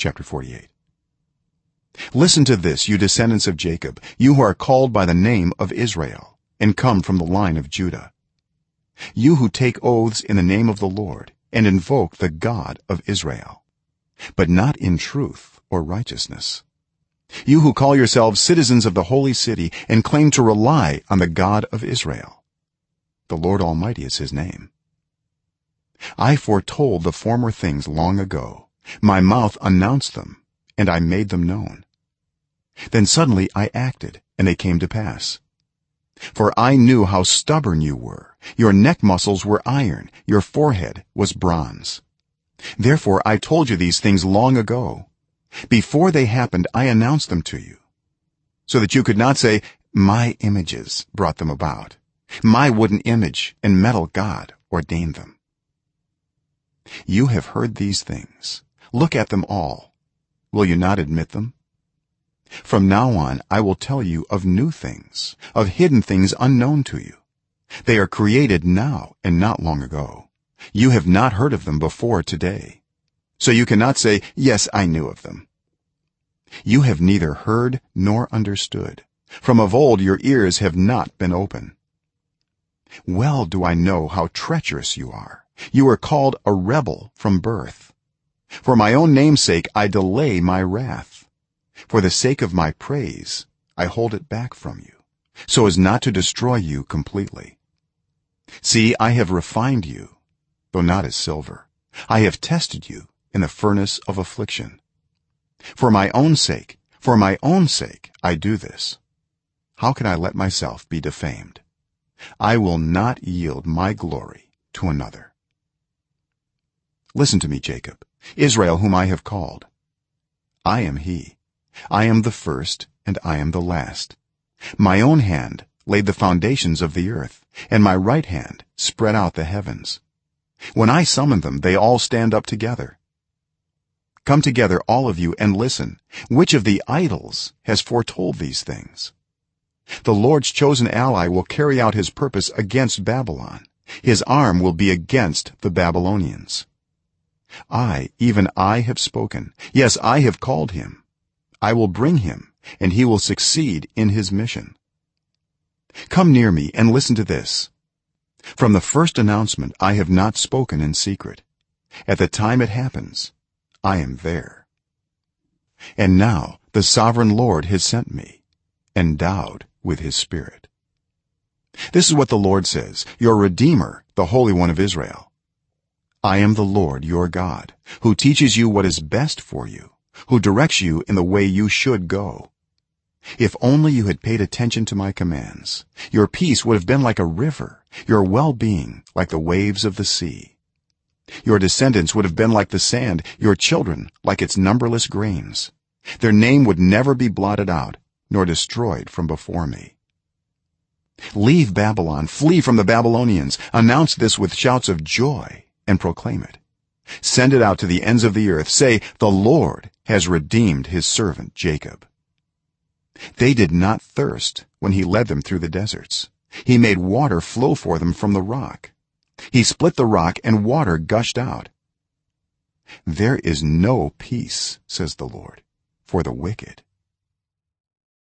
chapter 48 listen to this you descendants of jacob you who are called by the name of israel and come from the line of judah. You who take oaths in the name of the lord and invoke the god of israel but not in truth or righteousness. You who call yourselves citizens of the holy city and claim to rely on the god of israel the lord almighty is his name. I foretold the former things long ago my mouth announced them and i made them known. Then suddenly i acted and they came to pass. For i knew how stubborn you were. Your neck muscles were iron. Your forehead was bronze. Therefore i told you these things long ago. Before they happened i announced them to you so that you could not say my images brought them about. My wooden image and metal god ordained them. You have heard these things look at them all. Will you not admit them? From now on i will tell you of new things of hidden things unknown to you. They are created now and not long ago. You have not heard of them before today. So you cannot say yes i knew of them. You have neither heard nor understood. From of old your ears have not been open. Well do i know how treacherous you are. You are called a rebel from birth for my own name's sake i delay my wrath. For the sake of my praise i hold it back from you so as not to destroy you completely. See i have refined you though not as silver. I have tested you in the furnace of affliction. For my own sake for my own sake i do this. How can i let myself be defamed? I will not yield my glory to another listen to me jacob israel whom i have called. I am he. I am the first and i am the last. My own hand laid the foundations of the earth and my right hand spread out the heavens. When i summon them they all stand up together. Come together all of you and listen. Which of the idols has foretold these things? The lord's chosen ally will carry out his purpose against babylon. His arm will be against the babylonians i even i have spoken. Yes i have called him. I will bring him and he will succeed in his mission. Come near me and listen to this. From the first announcement i have not spoken in secret. At the time it happens i am there. And now the sovereign lord has sent me endowed with his spirit. This is what the lord says your redeemer the holy one of israel i am the lord your god who teaches you what is best for you who directs you in the way you should go. If only you had paid attention to my commands your peace would have been like a river your well-being like the waves of the sea. Your descendants would have been like the sand your children like its numberless grains. Their name would never be blotted out nor destroyed from before me. Leave babylon flee from the babylonians. Announce this with shouts of joy and proclaim it. Send it out to the ends of the earth. Say the lord has redeemed his servant jacob. They did not thirst when he led them through the deserts. He made water flow for them from the rock. He split the rock and water gushed out. There is no peace says the lord for the wicked